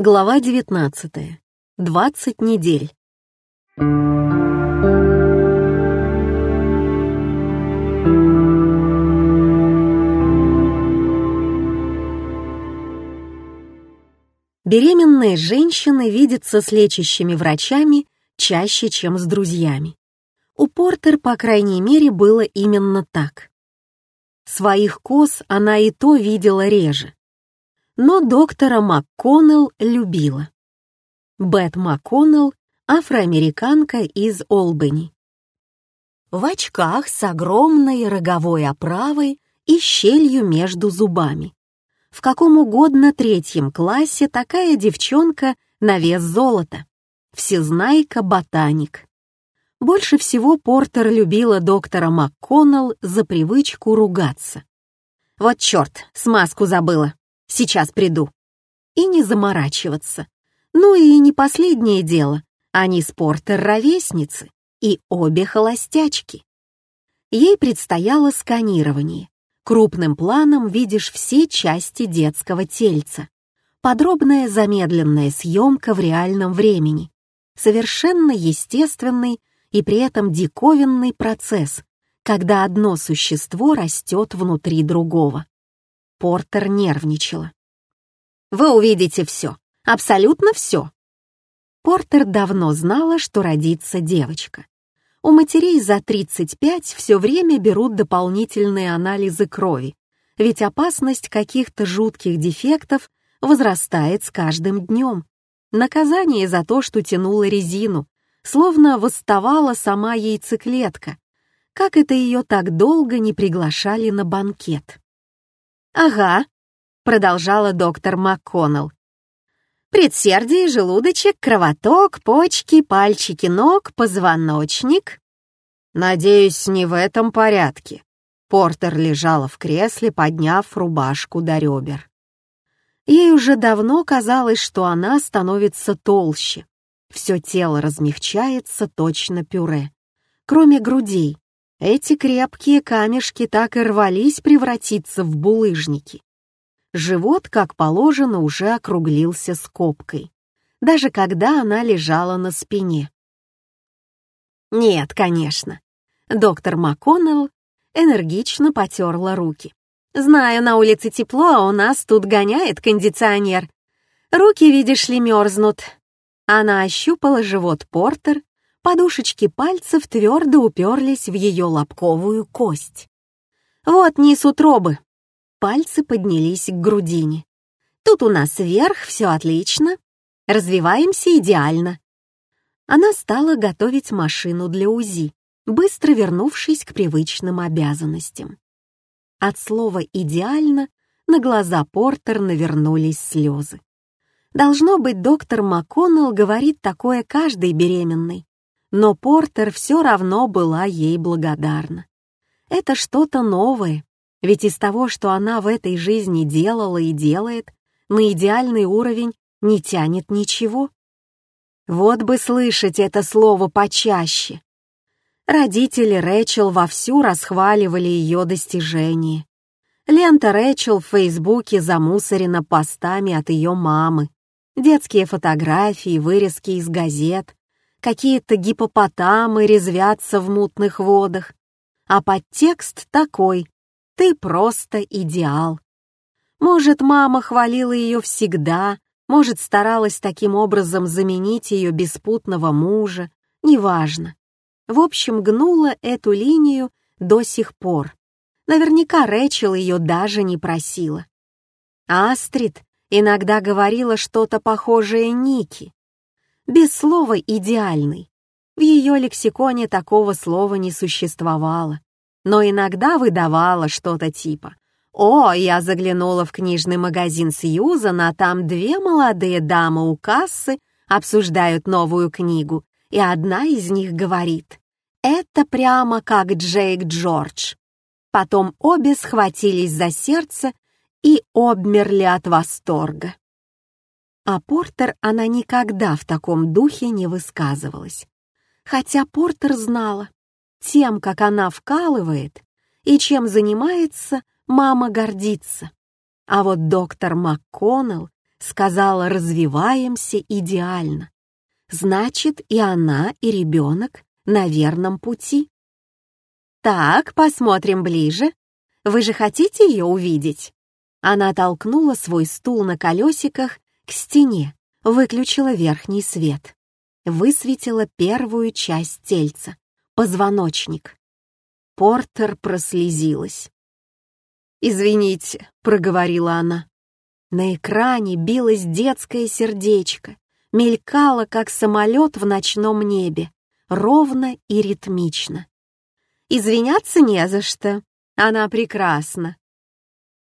Глава 19. 20 недель. Беременные женщины видятся с лечащими врачами чаще, чем с друзьями. У Портер, по крайней мере, было именно так. Своих коз она и то видела реже но доктора МакКоннелл любила. Бет МакКоннелл — афроамериканка из Олбани. В очках с огромной роговой оправой и щелью между зубами. В каком угодно третьем классе такая девчонка на вес золота. Всезнайка-ботаник. Больше всего Портер любила доктора МакКоннелл за привычку ругаться. «Вот черт, смазку забыла. Сейчас приду. И не заморачиваться. Ну и не последнее дело. Они с Портер ровесницы и обе холостячки. Ей предстояло сканирование. Крупным планом видишь все части детского тельца. Подробная замедленная съемка в реальном времени. Совершенно естественный и при этом диковинный процесс, когда одно существо растет внутри другого. Портер нервничала. «Вы увидите все, абсолютно все». Портер давно знала, что родится девочка. У матерей за 35 все время берут дополнительные анализы крови, ведь опасность каких-то жутких дефектов возрастает с каждым днем. Наказание за то, что тянула резину, словно восставала сама яйцеклетка, как это ее так долго не приглашали на банкет. «Ага», — продолжала доктор МакКоннелл. «Предсердие, желудочек, кровоток, почки, пальчики ног, позвоночник». «Надеюсь, не в этом порядке». Портер лежала в кресле, подняв рубашку до ребер. Ей уже давно казалось, что она становится толще. Все тело размягчается точно пюре. Кроме грудей, эти крепкие камешки так и рвались превратиться в булыжники. Живот, как положено, уже округлился скобкой, даже когда она лежала на спине. Нет, конечно. Доктор МакКоннелл энергично потерла руки. «Знаю, на улице тепло, а у нас тут гоняет кондиционер. Руки, видишь ли, мерзнут». Она ощупала живот Портер подушечки пальцев твердо уперлись в ее лобковую кость. «Вот низ утробы». Пальцы поднялись к грудине. «Тут у нас вверх, все отлично. Развиваемся идеально». Она стала готовить машину для УЗИ, быстро вернувшись к привычным обязанностям. От слова «идеально» на глаза Портер навернулись слезы. Должно быть, доктор МакКоннелл говорит такое каждой беременной, но Портер все равно была ей благодарна. Это что-то новое, ведь из того, что она в этой жизни делала и делает, на идеальный уровень не тянет ничего. Вот бы слышать это слово почаще. Родители Рэчел вовсю расхваливали ее достижения. Лента Рэчел в Фейсбуке замусорена постами от ее мамы. Детские фотографии, вырезки из газет, какие-то гипопотамы резвятся в мутных водах, а подтекст такой «ты просто идеал». Может, мама хвалила ее всегда, может, старалась таким образом заменить ее беспутного мужа, неважно. В общем, гнула эту линию до сих пор. Наверняка Рэчел ее даже не просила. Астрид иногда говорила что-то похожее Ники, без слова «идеальный». В ее лексиконе такого слова не существовало, но иногда выдавала что-то типа «О, я заглянула в книжный магазин Сьюзана, а там две молодые дамы у кассы обсуждают новую книгу, и одна из них говорит «Это прямо как Джейк Джордж». Потом обе схватились за сердце и обмерли от восторга. А Портер она никогда в таком духе не высказывалась. Хотя Портер знала, тем, как она вкалывает и чем занимается, мама гордится. А вот доктор МакКоннелл сказала «развиваемся идеально». Значит, и она, и ребенок на верном пути. «Так, посмотрим ближе. Вы же хотите ее увидеть?» Она толкнула свой стул на колесиках к стене, выключила верхний свет, высветила первую часть тельца — позвоночник. Портер прослезилась. «Извините», — проговорила она. На экране билось детское сердечко, мелькало, как самолет в ночном небе, ровно и ритмично. «Извиняться не за что, она прекрасна».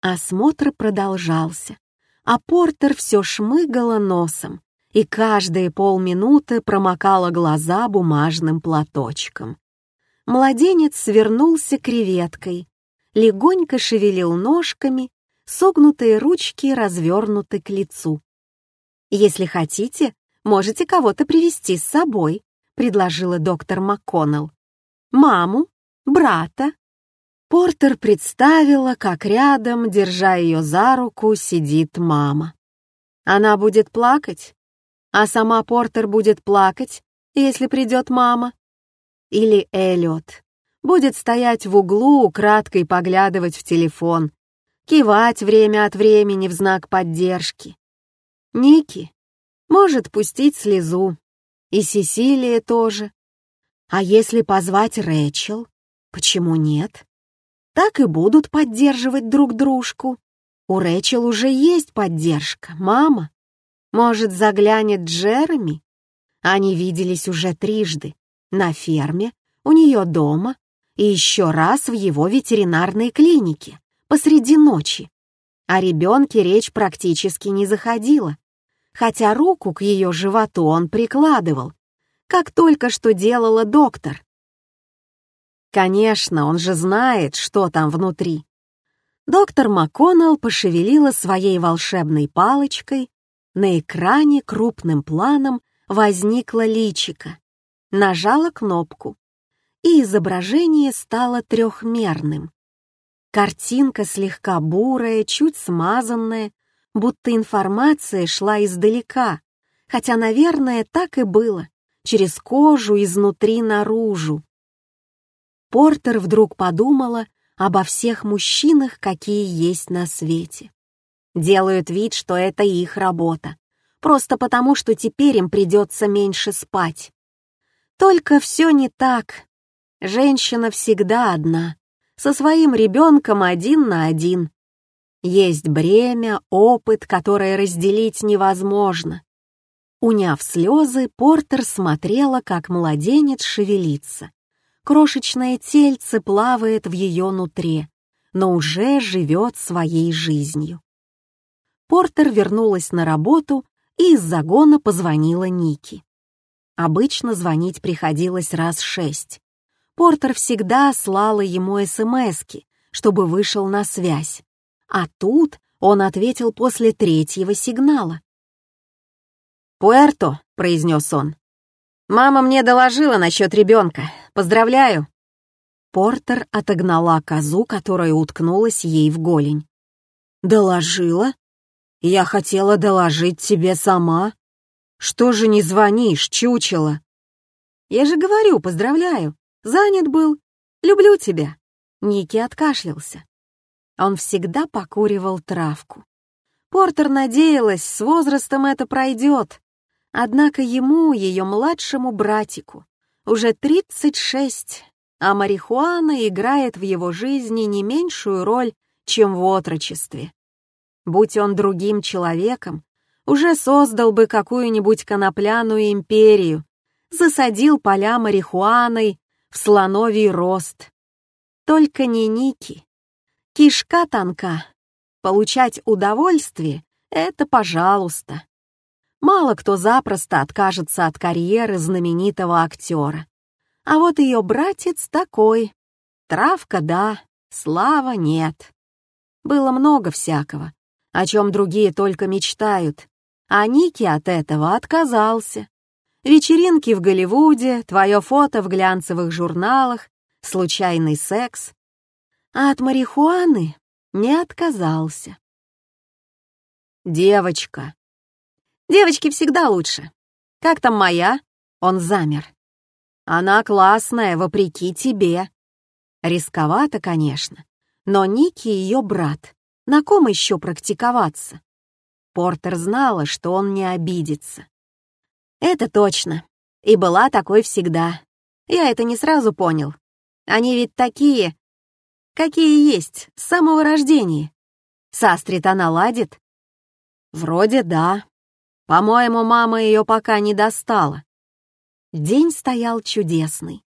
Осмотр продолжался, а Портер все шмыгала носом и каждые полминуты промокала глаза бумажным платочком. Младенец свернулся креветкой, легонько шевелил ножками, согнутые ручки развернуты к лицу. «Если хотите, можете кого-то привести с собой», — предложила доктор МакКоннелл. «Маму, брата». Портер представила, как рядом, держа ее за руку, сидит мама. Она будет плакать, а сама Портер будет плакать, если придет мама. Или Эллиот будет стоять в углу, украдкой поглядывать в телефон, кивать время от времени в знак поддержки. Ники может пустить слезу, и Сесилия тоже. А если позвать Рэчел, почему нет? Так и будут поддерживать друг дружку. У Рэчел уже есть поддержка, мама. Может, заглянет Джереми? Они виделись уже трижды. На ферме, у нее дома и еще раз в его ветеринарной клинике посреди ночи. О ребенке речь практически не заходила, хотя руку к ее животу он прикладывал, как только что делала доктор. Конечно, он же знает, что там внутри. Доктор МакКоннелл пошевелила своей волшебной палочкой, на экране крупным планом возникла личика, нажала кнопку и изображение стало трехмерным. Картинка слегка бурая, чуть смазанная, будто информация шла издалека, хотя, наверное, так и было, через кожу изнутри наружу. Портер вдруг подумала обо всех мужчинах, какие есть на свете. Делают вид, что это их работа, просто потому, что теперь им придется меньше спать. Только все не так, Женщина всегда одна, со своим ребенком один на один. Есть бремя, опыт, которое разделить невозможно. Уняв слезы, Портер смотрела, как младенец шевелится. Крошечное тельце плавает в ее нутре, но уже живет своей жизнью. Портер вернулась на работу и из загона позвонила Ники. Обычно звонить приходилось раз шесть. Портер всегда слала ему СМСки, чтобы вышел на связь. А тут он ответил после третьего сигнала. «Пуэрто», — произнес он. «Мама мне доложила насчет ребенка. Поздравляю». Портер отогнала козу, которая уткнулась ей в голень. «Доложила? Я хотела доложить тебе сама. Что же не звонишь, чучело?» «Я же говорю, поздравляю. Занят был. Люблю тебя». Ники откашлялся. Он всегда покуривал травку. Портер надеялась, с возрастом это пройдет. Однако ему, ее младшему братику, уже 36, а марихуана играет в его жизни не меньшую роль, чем в отрочестве. Будь он другим человеком, уже создал бы какую-нибудь конопляную империю, засадил поля марихуаной в слоновий рост. Только не Ники. Кишка тонка. Получать удовольствие — это пожалуйста. Мало кто запросто откажется от карьеры знаменитого актера. А вот ее братец такой. Травка — да, слава — нет. Было много всякого, о чем другие только мечтают, а Ники от этого отказался вечеринки в Голливуде, твое фото в глянцевых журналах, случайный секс. А от марихуаны не отказался. «Девочка», Девочки всегда лучше. Как там моя?» Он замер. «Она классная, вопреки тебе». Рисковато, конечно, но Ники ее брат. На ком еще практиковаться? Портер знала, что он не обидится. Это точно. И была такой всегда. Я это не сразу понял. Они ведь такие, какие есть, с самого рождения. С Астрид она ладит? Вроде да. По-моему, мама ее пока не достала. День стоял чудесный.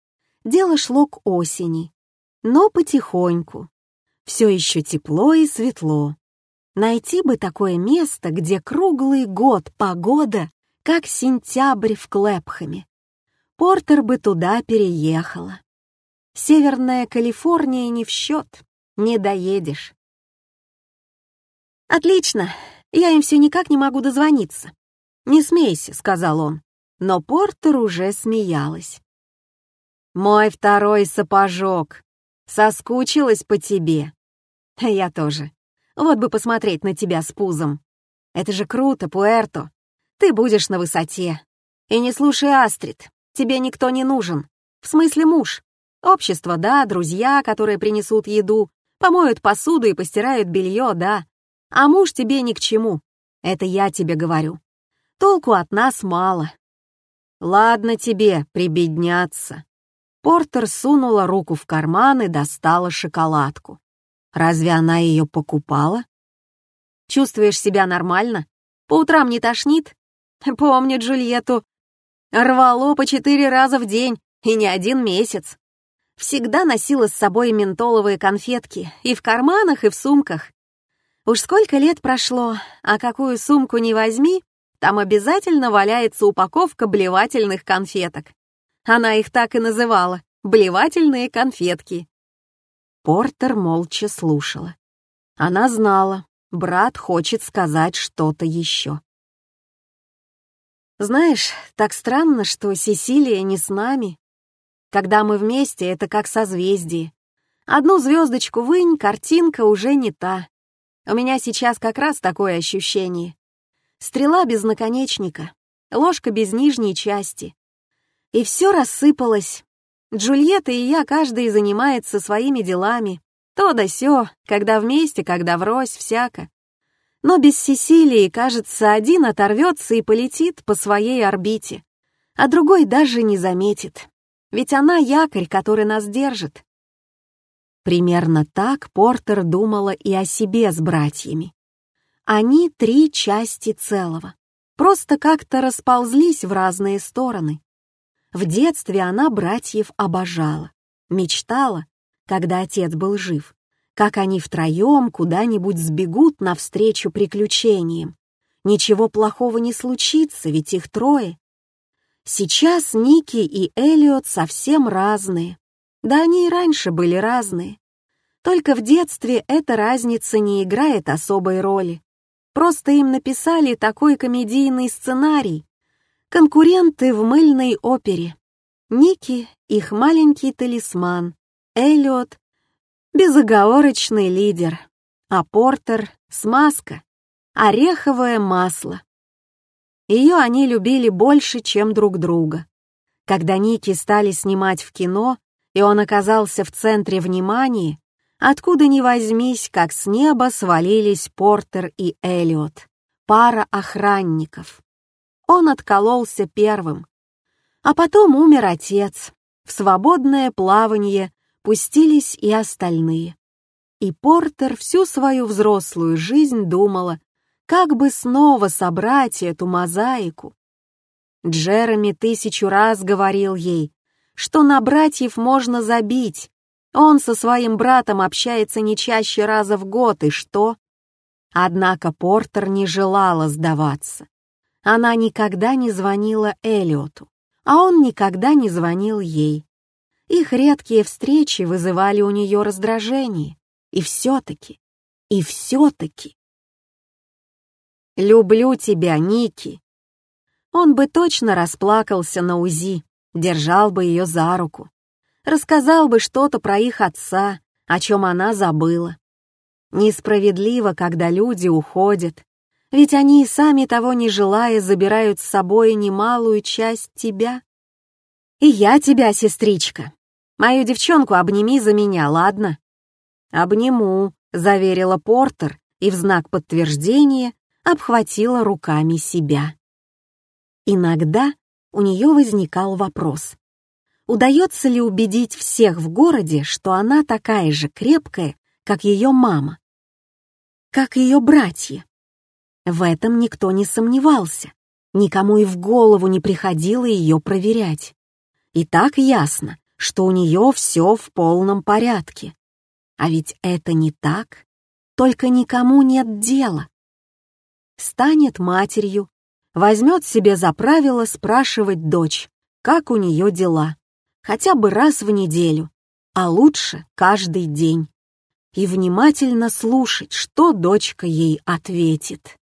Дело шло к осени, но потихоньку. Все еще тепло и светло. Найти бы такое место, где круглый год погода, как сентябрь в Клэпхаме. Портер бы туда переехала. Северная Калифорния не в счет, не доедешь. «Отлично, я им все никак не могу дозвониться». «Не смейся», — сказал он но Портер уже смеялась. «Мой второй сапожок. Соскучилась по тебе». «Я тоже. Вот бы посмотреть на тебя с пузом. Это же круто, Пуэрто. Ты будешь на высоте. И не слушай Астрид. Тебе никто не нужен. В смысле муж. Общество, да, друзья, которые принесут еду, помоют посуду и постирают белье, да. А муж тебе ни к чему. Это я тебе говорю. Толку от нас мало. «Ладно тебе прибедняться». Портер сунула руку в карман и достала шоколадку. Разве она ее покупала? Чувствуешь себя нормально? По утрам не тошнит? Помню Джульетту. Рвало по четыре раза в день и не один месяц. Всегда носила с собой ментоловые конфетки и в карманах, и в сумках. Уж сколько лет прошло, а какую сумку не возьми, там обязательно валяется упаковка блевательных конфеток. Она их так и называла — блевательные конфетки. Портер молча слушала. Она знала, брат хочет сказать что-то еще. «Знаешь, так странно, что Сесилия не с нами. Когда мы вместе, это как созвездие. Одну звездочку вынь, картинка уже не та. У меня сейчас как раз такое ощущение. Стрела без наконечника, ложка без нижней части. И все рассыпалось. Джульетта и я каждый занимается своими делами. То да сё, когда вместе, когда врозь, всяко. Но без Сесилии, кажется, один оторвется и полетит по своей орбите, а другой даже не заметит. Ведь она якорь, который нас держит. Примерно так Портер думала и о себе с братьями. Они три части целого, просто как-то расползлись в разные стороны. В детстве она братьев обожала, мечтала, когда отец был жив, как они втроем куда-нибудь сбегут навстречу приключениям. Ничего плохого не случится, ведь их трое. Сейчас Ники и Элиот совсем разные. Да они и раньше были разные. Только в детстве эта разница не играет особой роли. Просто им написали такой комедийный сценарий. Конкуренты в мыльной опере. Ники — их маленький талисман. Эллиот — безоговорочный лидер. А Портер — смазка, ореховое масло. Ее они любили больше, чем друг друга. Когда Ники стали снимать в кино, и он оказался в центре внимания, Откуда ни возьмись, как с неба свалились Портер и Эллиот, пара охранников. Он откололся первым. А потом умер отец. В свободное плавание пустились и остальные. И Портер всю свою взрослую жизнь думала, как бы снова собрать эту мозаику. Джереми тысячу раз говорил ей, что на братьев можно забить, он со своим братом общается не чаще раза в год, и что? Однако Портер не желала сдаваться. Она никогда не звонила Эллиоту, а он никогда не звонил ей. Их редкие встречи вызывали у нее раздражение. И все-таки, и все-таки. «Люблю тебя, Ники!» Он бы точно расплакался на УЗИ, держал бы ее за руку рассказал бы что-то про их отца, о чем она забыла. Несправедливо, когда люди уходят, Ведь они и сами того не желая забирают с собой немалую часть тебя. И я тебя, сестричка. Мою девчонку обними за меня, ладно? Обниму, заверила Портер и в знак подтверждения обхватила руками себя. Иногда у нее возникал вопрос. Удается ли убедить всех в городе, что она такая же крепкая, как ее мама? Как ее братья? В этом никто не сомневался. Никому и в голову не приходило ее проверять. И так ясно, что у нее все в полном порядке. А ведь это не так, только никому нет дела. Станет матерью, возьмет себе за правило спрашивать дочь, как у нее дела, хотя бы раз в неделю, а лучше каждый день, и внимательно слушать, что дочка ей ответит.